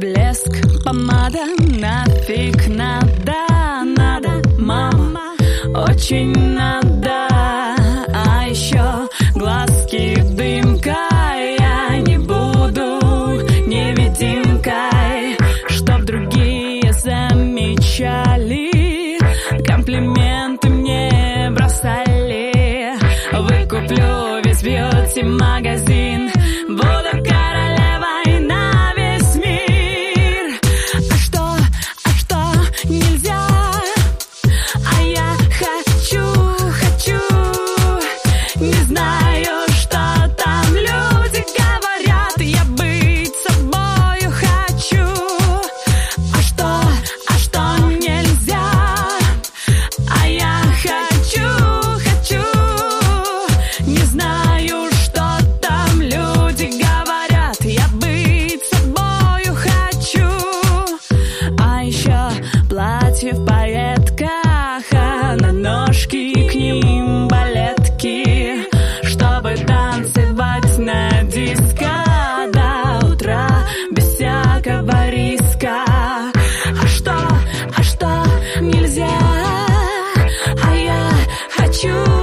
Блеск, помада, нафиг надо, надо, мама, очень надо. А еще глазки дымка, я не буду невидимкой, чтоб другие замечали, пайетках, а на ножки к ним балетки, чтобы танцевать на диско до утра без всякого риска. А что, а что нельзя? А я хочу,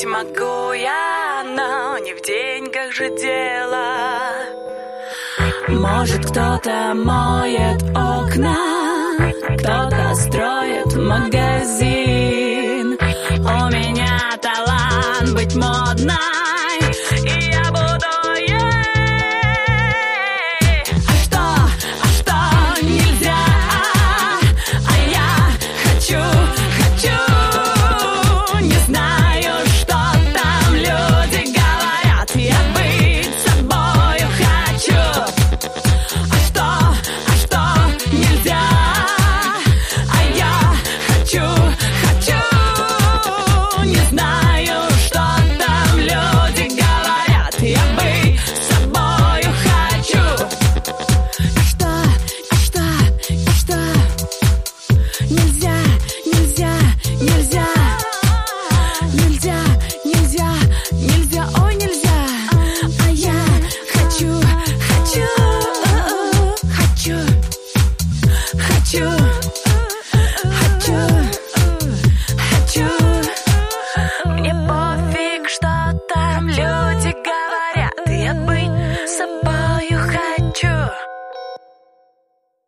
скупить могу я Но не в деньгах же дело. Может, кто-то моет окна Кто-то строит магазин. У меня талант быть модной